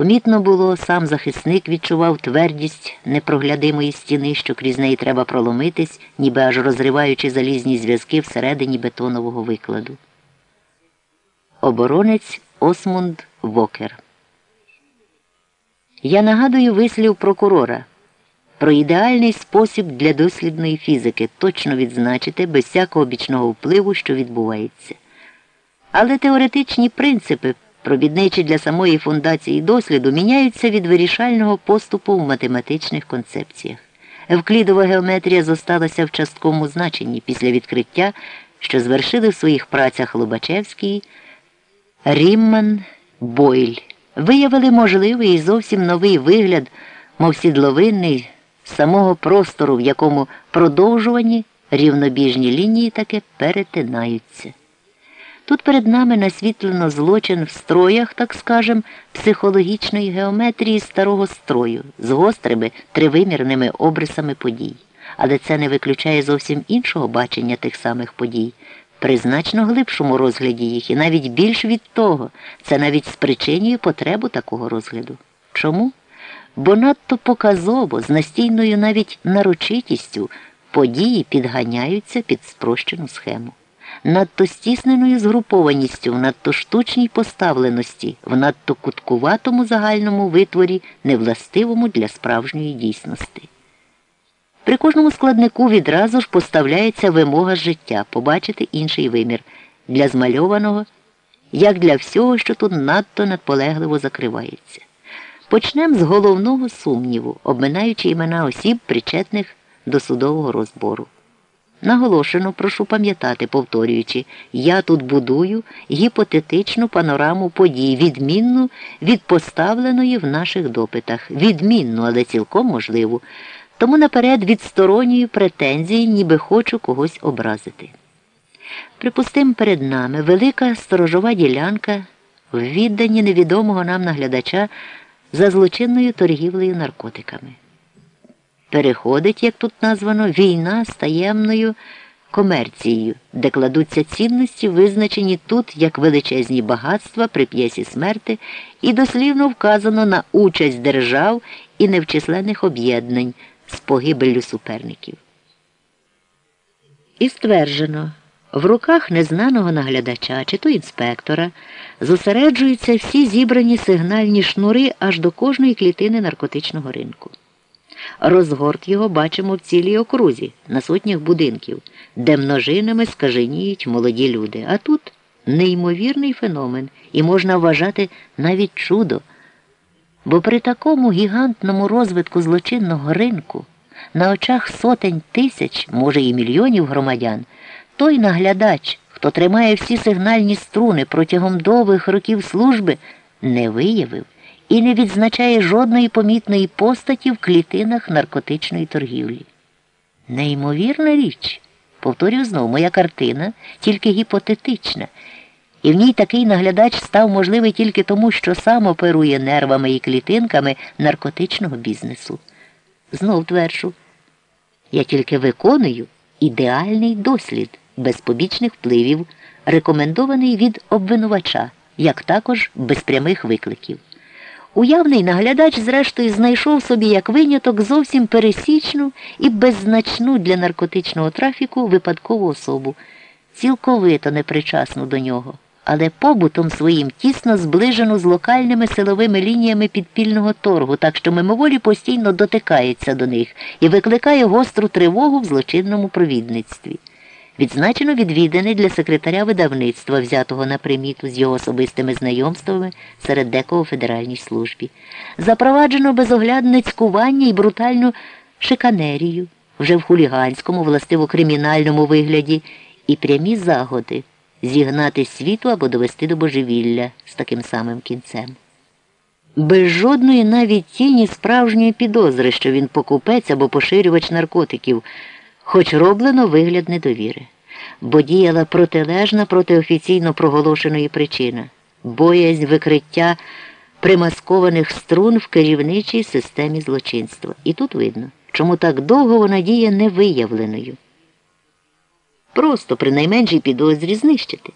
Помітно було, сам захисник відчував твердість непроглядимої стіни, що крізь неї треба проломитись, ніби аж розриваючи залізні зв'язки всередині бетонового викладу. Оборонець Осмунд Вокер. Я нагадую вислів прокурора про ідеальний спосіб для дослідної фізики точно відзначити без всякого бічного впливу, що відбувається. Але теоретичні принципи, провідничі для самої фундації досліду, міняються від вирішального поступу в математичних концепціях. Евклідова геометрія зосталася в частковому значенні після відкриття, що звершили в своїх працях Лобачевський, Рімман, Бойль. Виявили можливий і зовсім новий вигляд, мов сідловинний самого простору, в якому продовжувані рівнобіжні лінії таки перетинаються. Тут перед нами насвітлено злочин в строях, так скажем, психологічної геометрії старого строю з гострими тривимірними обрисами подій. Але це не виключає зовсім іншого бачення тих самих подій, при значно глибшому розгляді їх, і навіть більш від того, це навіть спричинює потребу такого розгляду. Чому? Бо надто показово, з настійною навіть нарочитістю події підганяються під спрощену схему надто стісненою згрупованістю, в надто штучній поставленості, в надто куткуватому загальному витворі, невластивому для справжньої дійсності. При кожному складнику відразу ж поставляється вимога життя побачити інший вимір для змальованого, як для всього, що тут надто надполегливо закривається. Почнемо з головного сумніву, обминаючи імена осіб, причетних до судового розбору. Наголошено, прошу пам'ятати, повторюючи, я тут будую гіпотетичну панораму подій, відмінну від поставленої в наших допитах, відмінну, але цілком можливу. Тому наперед відсторонюю претензії, ніби хочу когось образити. Припустимо, перед нами велика сторожова ділянка в відданні невідомого нам наглядача за злочинною торгівлею наркотиками. Переходить, як тут названо, війна з таємною комерцією, де кладуться цінності, визначені тут як величезні багатства при п'єсі смерти, і дослівно вказано на участь держав і невчисленних об'єднань з погибеллю суперників. І стверджено, в руках незнаного наглядача чи то інспектора зосереджуються всі зібрані сигнальні шнури аж до кожної клітини наркотичного ринку. Розгорт його бачимо в цілій окрузі, на сотнях будинків, де множинами скаженіють молоді люди. А тут неймовірний феномен, і можна вважати навіть чудо. Бо при такому гігантному розвитку злочинного ринку на очах сотень тисяч, може і мільйонів громадян, той наглядач, хто тримає всі сигнальні струни протягом довгих років служби, не виявив і не відзначає жодної помітної постаті в клітинах наркотичної торгівлі. Неймовірна річ, повторюю знову, моя картина тільки гіпотетична, і в ній такий наглядач став можливий тільки тому, що сам оперує нервами і клітинками наркотичного бізнесу. Знов тверджу, я тільки виконую ідеальний дослід без побічних впливів, рекомендований від обвинувача, як також без прямих викликів. Уявний наглядач, зрештою, знайшов собі як виняток зовсім пересічну і беззначну для наркотичного трафіку випадкову особу, цілковито непричасну до нього, але побутом своїм тісно зближену з локальними силовими лініями підпільного торгу, так що мимоволі постійно дотикається до них і викликає гостру тривогу в злочинному провідництві. Відзначено відвідини для секретаря видавництва, взятого на приміту з його особистими знайомствами серед декого у федеральній службі. Запроваджено безоглядне цькування і брутальну шиканерію вже в хуліганському, властиво кримінальному вигляді, і прямі загоди зігнати світу або довести до божевілля з таким самим кінцем. Без жодної навіть тіні справжньої підозри, що він покупець або поширювач наркотиків хоч роблено вигляд недовіри, бо діяла протилежна проти офіційно проголошеної причини боязнь викриття примаскованих струн в керівничій системі злочинства. І тут видно, чому так довго вона діє невиявленою. Просто при найменшій підозрі знищити.